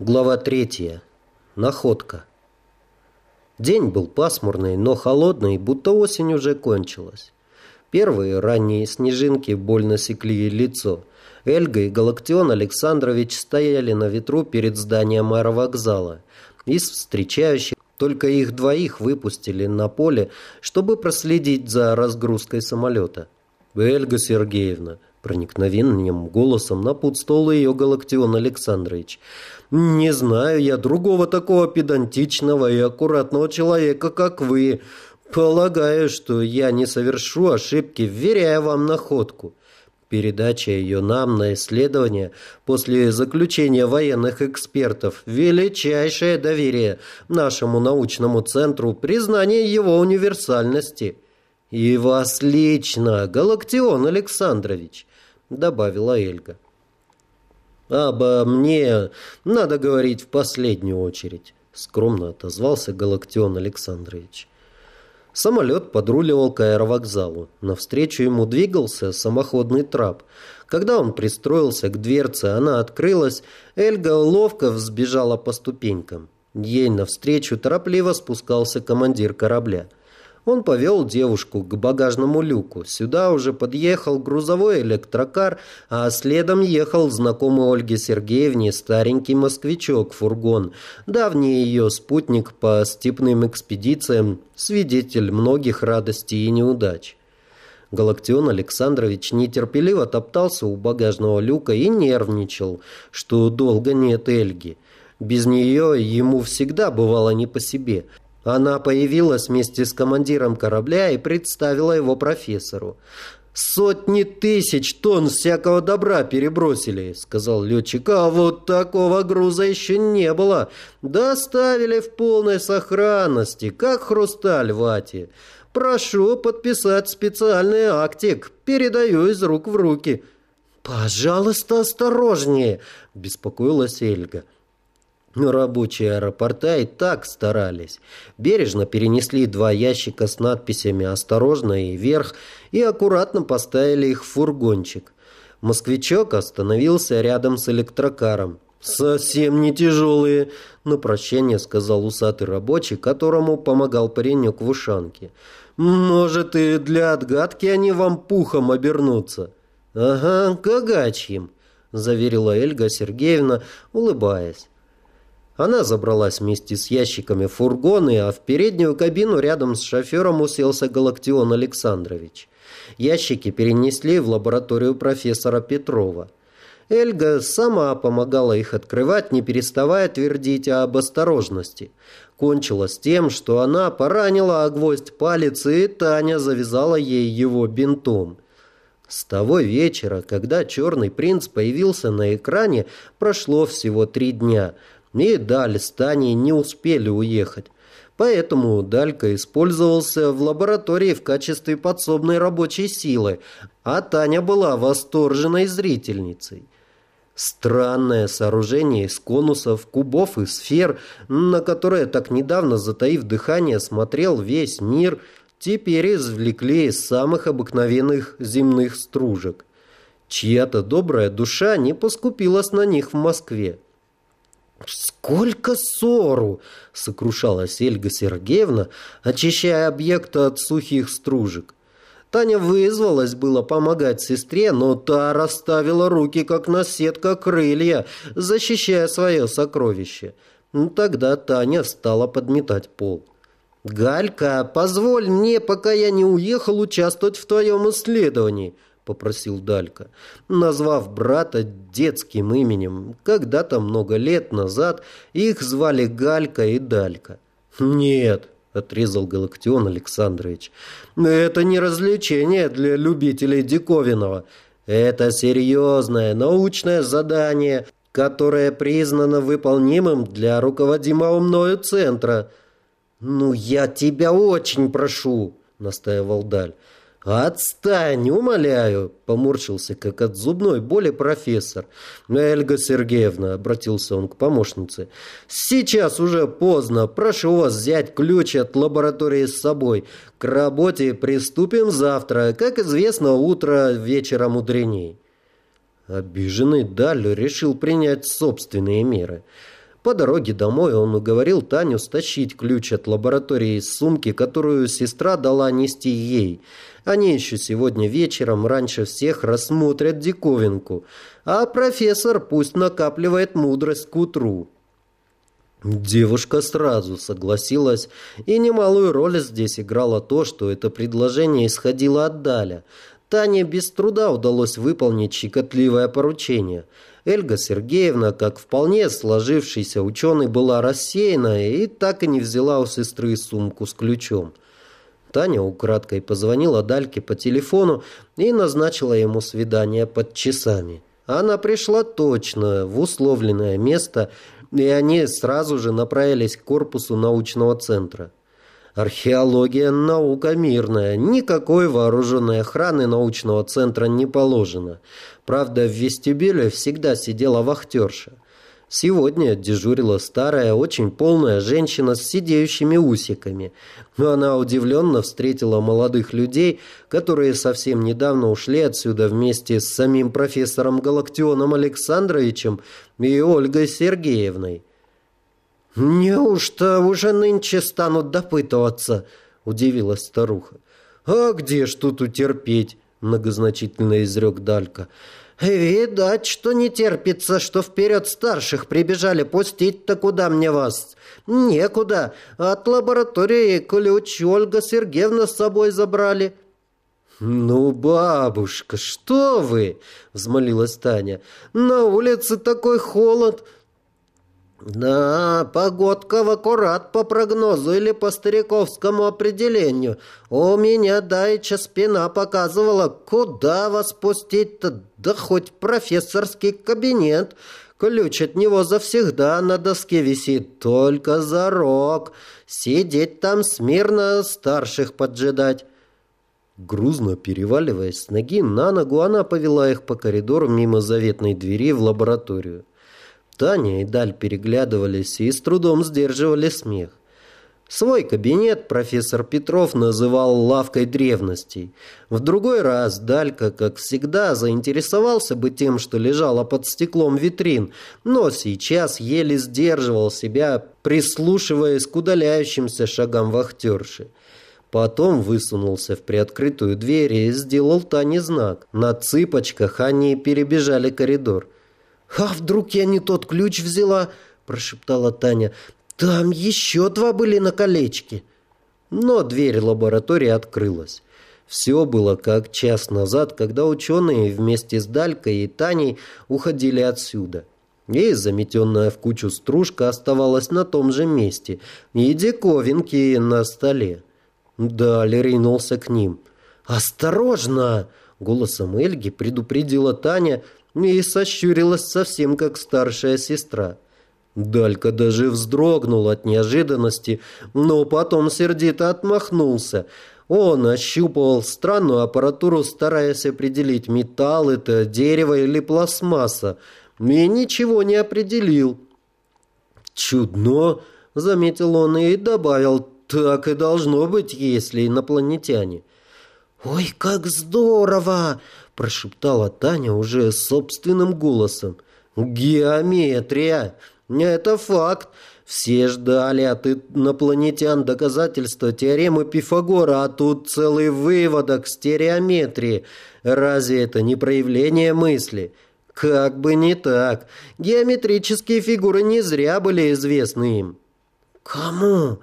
Глава третья. Находка. День был пасмурный, но холодный, будто осень уже кончилась. Первые ранние снежинки больно секли лицо. Эльга и Галактион Александрович стояли на ветру перед зданием аэровокзала. Из встречающих только их двоих выпустили на поле, чтобы проследить за разгрузкой самолета. «Эльга Сергеевна», проникновенным голосом напутствовал ее Галактион Александрович – не знаю я другого такого педантичного и аккуратного человека, как вы. Полагаю, что я не совершу ошибки, вверяя вам находку. Передача ее нам на исследование после заключения военных экспертов – величайшее доверие нашему научному центру, признание его универсальности. И вас лично, Галактион Александрович, добавила Эльга. «Обо мне надо говорить в последнюю очередь», — скромно отозвался Галактион Александрович. Самолет подруливал к аэровокзалу. Навстречу ему двигался самоходный трап. Когда он пристроился к дверце, она открылась, Эльга ловко взбежала по ступенькам. Ей навстречу торопливо спускался командир корабля. Он повел девушку к багажному люку. Сюда уже подъехал грузовой электрокар, а следом ехал знакомый Ольге Сергеевне старенький москвичок-фургон, давний ее спутник по степным экспедициям, свидетель многих радостей и неудач. Галактион Александрович нетерпеливо топтался у багажного люка и нервничал, что долго нет Эльги. Без нее ему всегда бывало не по себе – она появилась вместе с командиром корабля и представила его профессору. «Сотни тысяч тонн всякого добра перебросили», — сказал летчик. «А вот такого груза еще не было. Доставили в полной сохранности, как хрусталь вати. Прошу подписать специальный актик. Передаю из рук в руки». «Пожалуйста, осторожнее», — беспокоилась Эльга. Рабочие аэропорта и так старались. Бережно перенесли два ящика с надписями «Осторожно» и «Вверх» и аккуратно поставили их в фургончик. Москвичок остановился рядом с электрокаром. «Совсем не тяжелые», — на прощание сказал усатый рабочий, которому помогал паренек в ушанке. «Может, и для отгадки они вам пухом обернутся?» «Ага, кагачьим», — заверила Эльга Сергеевна, улыбаясь. Она забралась вместе с ящиками в фургон, а в переднюю кабину рядом с шофером уселся Галактион Александрович. Ящики перенесли в лабораторию профессора Петрова. Эльга сама помогала их открывать, не переставая твердить об осторожности. Кончилось тем, что она поранила о гвоздь палец, и Таня завязала ей его бинтом. С того вечера, когда «Черный принц» появился на экране, прошло всего три дня – и Даль с Таней не успели уехать. Поэтому Далька использовался в лаборатории в качестве подсобной рабочей силы, а Таня была восторженной зрительницей. Странное сооружение из конусов, кубов и сфер, на которое так недавно, затаив дыхание, смотрел весь мир, теперь извлекли из самых обыкновенных земных стружек. Чья-то добрая душа не поскупилась на них в Москве. «Сколько ссору!» — сокрушалась Эльга Сергеевна, очищая объект от сухих стружек. Таня вызвалась было помогать сестре, но та расставила руки, как наседка крылья, защищая свое сокровище. Тогда Таня стала подметать пол. «Галька, позволь мне, пока я не уехал, участвовать в твоем исследовании», попросил Далька, назвав брата детским именем. Когда-то много лет назад их звали Галька и Далька. «Нет», — отрезал Галактион Александрович, — «это не развлечение для любителей диковинного. Это серьезное научное задание, которое признано выполнимым для руководимого мною центра». «Ну, я тебя очень прошу», — настаивал Даль. «Отстань, умоляю!» — поморщился, как от зубной боли профессор. «Эльга Сергеевна», — обратился он к помощнице, — «сейчас уже поздно. Прошу вас взять ключ от лаборатории с собой. К работе приступим завтра. Как известно, утро вечера мудреней». Обиженный Даль решил принять собственные меры — По дороге домой он уговорил Таню стащить ключ от лаборатории из сумки, которую сестра дала нести ей. Они еще сегодня вечером раньше всех рассмотрят диковинку, а профессор пусть накапливает мудрость к утру. Девушка сразу согласилась, и немалую роль здесь играло то, что это предложение исходило от Даля. Тане без труда удалось выполнить щекотливое поручение. Эльга Сергеевна, как вполне сложившийся ученый, была рассеяна и так и не взяла у сестры сумку с ключом. Таня украдкой позвонила Дальке по телефону и назначила ему свидание под часами. Она пришла точно в условленное место – и они сразу же направились к корпусу научного центра. Археология – наука мирная, никакой вооруженной охраны научного центра не положено. Правда, в вестибюле всегда сидела вахтерша – Сегодня дежурила старая, очень полная женщина с сидеющими усиками. Но она удивленно встретила молодых людей, которые совсем недавно ушли отсюда вместе с самим профессором Галактионом Александровичем и Ольгой Сергеевной. «Неужто уже нынче станут допытываться?» – удивилась старуха. «А где ж тут утерпеть?» – многозначительно изрек Далька. «Видать, что не терпится, что вперед старших прибежали пустить-то куда мне вас? Некуда. От лаборатории ключ Ольга Сергеевна с собой забрали». «Ну, бабушка, что вы?» — взмолилась Таня. «На улице такой холод». «Да, погодка в аккурат по прогнозу или по стариковскому определению. У меня дайча спина показывала, куда вас пустить-то, да хоть профессорский кабинет. Ключ от него завсегда на доске висит, только за рог. Сидеть там смирно, старших поджидать». Грузно переваливаясь с ноги на ногу, она повела их по коридору мимо заветной двери в лабораторию. Таня и Даль переглядывались и с трудом сдерживали смех. Свой кабинет профессор Петров называл лавкой древностей. В другой раз Далька, как всегда, заинтересовался бы тем, что лежало под стеклом витрин, но сейчас еле сдерживал себя, прислушиваясь к удаляющимся шагам вахтерши. Потом высунулся в приоткрытую дверь и сделал Тане знак. На цыпочках они перебежали коридор. «А вдруг я не тот ключ взяла?» – прошептала Таня. «Там еще два были на колечке». Но дверь лаборатории открылась. Все было как час назад, когда ученые вместе с Далькой и Таней уходили отсюда. И заметенная в кучу стружка оставалась на том же месте, и диковинки на столе. Даль ринулся к ним. «Осторожно!» — голосом Эльги предупредила Таня — и сощурилась совсем как старшая сестра. Далька даже вздрогнул от неожиданности, но потом сердито отмахнулся. Он ощупывал странную аппаратуру, стараясь определить, металл это, дерево или пластмасса, и ничего не определил. «Чудно», — заметил он и добавил, «так и должно быть, если инопланетяне». «Ой, как здорово!» Прошептала Таня уже собственным голосом. «Геометрия! Это факт! Все ждали от инопланетян доказательства теоремы Пифагора, а тут целый выводок стереометрии. Разве это не проявление мысли?» Как бы не так. Геометрические фигуры не зря были известны им. Кому?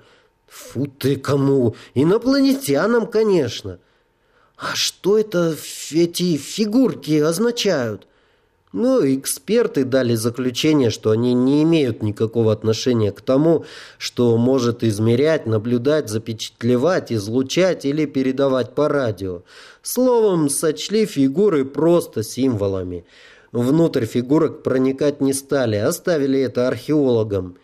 Фу ты кому? Инопланетянам, конечно. А что это эти фигурки означают? Ну, эксперты дали заключение, что они не имеют никакого отношения к тому, что может измерять, наблюдать, запечатлевать, излучать или передавать по радио. Словом, сочли фигуры просто символами. Внутрь фигурок проникать не стали, оставили это археологам.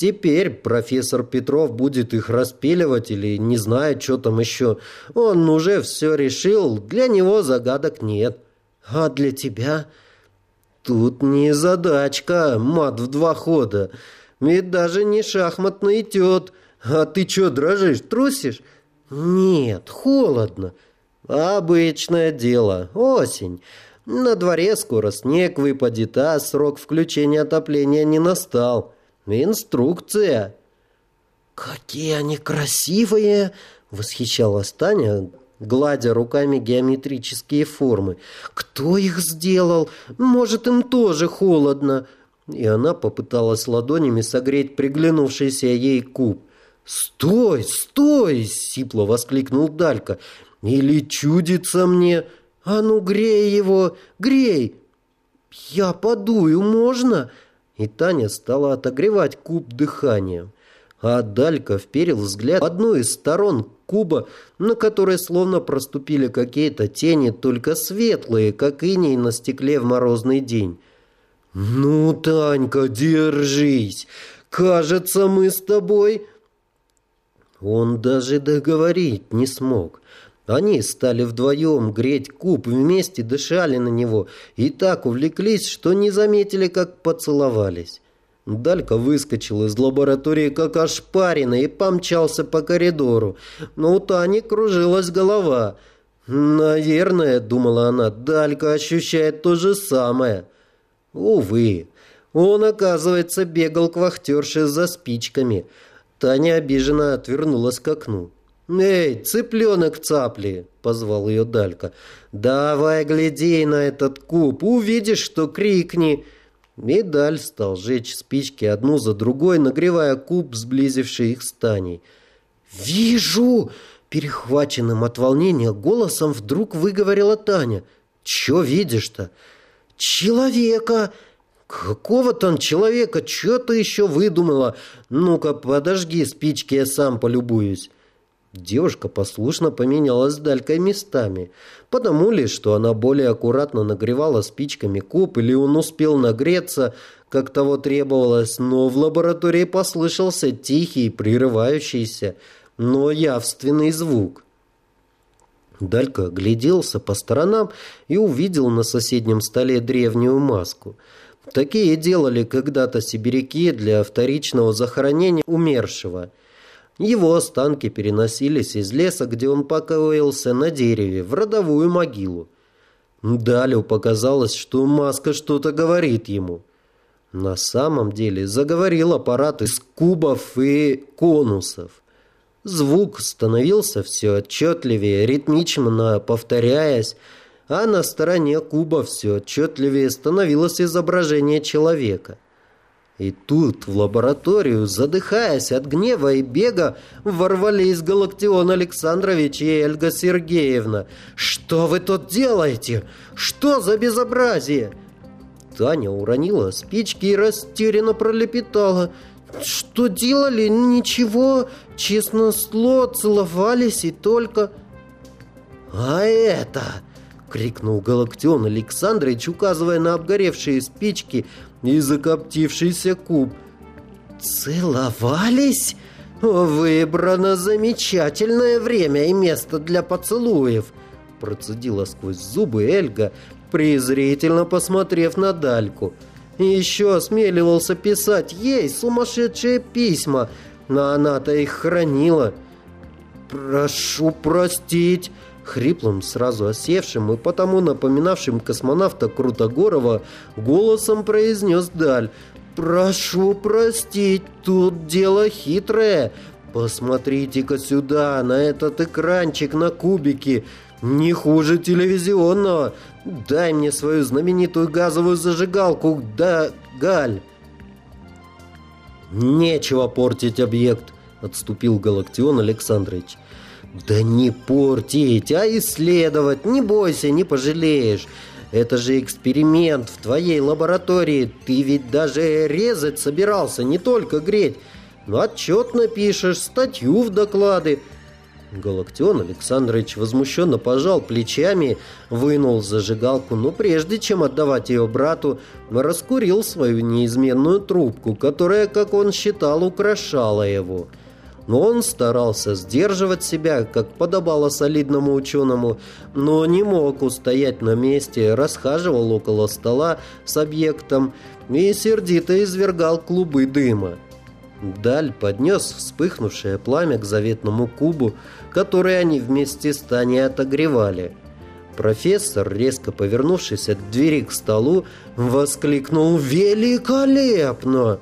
Теперь профессор Петров будет их распиливать или не знает, что там еще. Он уже все решил, для него загадок нет. А для тебя? Тут не задачка, мат в два хода. Ведь даже не шахматный тет. А ты что, дрожишь, трусишь? Нет, холодно. Обычное дело, осень. На дворе скоро снег выпадет, а срок включения отопления не настал. Инструкция. «Какие они красивые!» — восхищалась Таня, гладя руками геометрические формы. «Кто их сделал? Может, им тоже холодно?» И она попыталась ладонями согреть приглянувшийся ей куб. «Стой, стой!» — сипло воскликнул Далька. «Или чудится мне? А ну, грей его, грей!» «Я подую, можно?» И Таня стала отогревать куб дыханием. А Далька вперил взгляд в одну из сторон куба, на которой словно проступили какие-то тени, только светлые, как иней на стекле в морозный день. «Ну, Танька, держись! Кажется, мы с тобой...» Он даже договорить не смог. Они стали вдвоем греть куб, вместе дышали на него и так увлеклись, что не заметили, как поцеловались. Далька выскочил из лаборатории как ошпаренный и помчался по коридору. Но у Тани кружилась голова. «Наверное, — думала она, — Далька ощущает то же самое». Увы, он, оказывается, бегал к вахтерше за спичками. Таня обиженно отвернулась к окну. «Эй, цыпленок цапли!» — позвал ее Далька. «Давай гляди на этот куб, увидишь, что крикни!» Медаль стал жечь спички одну за другой, нагревая куб, сблизивший их с Таней. «Вижу!» — перехваченным от волнения голосом вдруг выговорила Таня. «Чё видишь-то?» «Человека!» «Какого там человека? Чё ты еще выдумала? Ну-ка, подожги спички, я сам полюбуюсь». Девушка послушно поменялась с Далькой местами. Потому ли, что она более аккуратно нагревала спичками куб, или он успел нагреться, как того требовалось, но в лаборатории послышался тихий, прерывающийся, но явственный звук. Далька гляделся по сторонам и увидел на соседнем столе древнюю маску. Такие делали когда-то сибиряки для вторичного захоронения умершего – его останки переносились из леса, где он покоился на дереве, в родовую могилу. Далю показалось, что маска что-то говорит ему. На самом деле заговорил аппарат из кубов и конусов. Звук становился все отчетливее, ритмично повторяясь, а на стороне куба все отчетливее становилось изображение человека – и тут в лабораторию, задыхаясь от гнева и бега, ворвались Галактион Александрович и Эльга Сергеевна. «Что вы тут делаете? Что за безобразие?» Таня уронила спички и растерянно пролепетала. «Что делали? Ничего. Честно слово, целовались и только...» «А это...» — крикнул Галактион Александрович, указывая на обгоревшие спички и закоптившийся куб. «Целовались? Выбрано замечательное время и место для поцелуев!» Процедила сквозь зубы Эльга, презрительно посмотрев на Дальку. Еще осмеливался писать ей сумасшедшие письма, но она-то их хранила. «Прошу простить!» Хриплым, сразу осевшим и потому напоминавшим космонавта Крутогорова, голосом произнес Даль. «Прошу простить, тут дело хитрое. Посмотрите-ка сюда, на этот экранчик на кубике. Не хуже телевизионного. Дай мне свою знаменитую газовую зажигалку, да, Галь». «Нечего портить объект», — отступил Галактион Александрович. «Да не портить, а исследовать. Не бойся, не пожалеешь. Это же эксперимент в твоей лаборатории. Ты ведь даже резать собирался, не только греть. Ну, отчет напишешь, статью в доклады». Галактион Александрович возмущенно пожал плечами, вынул зажигалку, но прежде чем отдавать ее брату, раскурил свою неизменную трубку, которая, как он считал, украшала его – но он старался сдерживать себя, как подобало солидному ученому, но не мог устоять на месте, расхаживал около стола с объектом и сердито извергал клубы дыма. Даль поднес вспыхнувшее пламя к заветному кубу, который они вместе с Таней отогревали. Профессор, резко повернувшись от двери к столу, воскликнул «Великолепно!»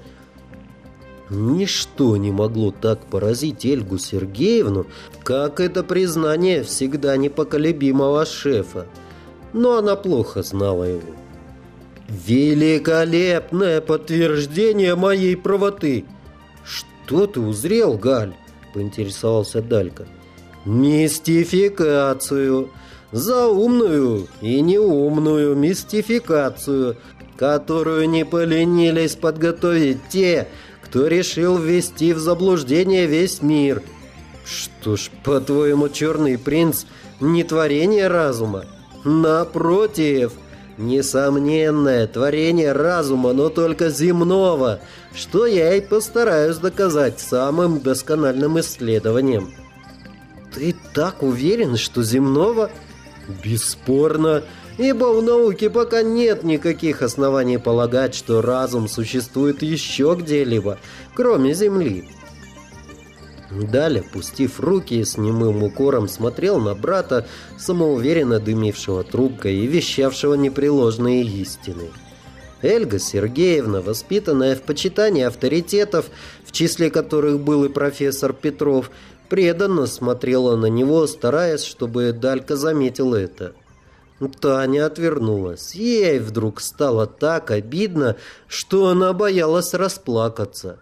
Ничто не могло так поразить Эльгу Сергеевну, как это признание всегда непоколебимого шефа. Но она плохо знала его. «Великолепное подтверждение моей правоты!» «Что ты узрел, Галь?» – поинтересовался Далька. «Мистификацию! Заумную и неумную мистификацию, которую не поленились подготовить те, кто решил ввести в заблуждение весь мир. Что ж, по-твоему, черный принц не творение разума? Напротив, несомненное творение разума, но только земного, что я и постараюсь доказать самым доскональным исследованием. Ты так уверен, что земного? Бесспорно ибо в науке пока нет никаких оснований полагать, что разум существует еще где-либо, кроме Земли. Далее, пустив руки, с немым укором смотрел на брата, самоуверенно дымившего трубкой и вещавшего непреложные истины. Эльга Сергеевна, воспитанная в почитании авторитетов, в числе которых был и профессор Петров, преданно смотрела на него, стараясь, чтобы Далька заметил это. Таня отвернулась. Ей вдруг стало так обидно, что она боялась расплакаться.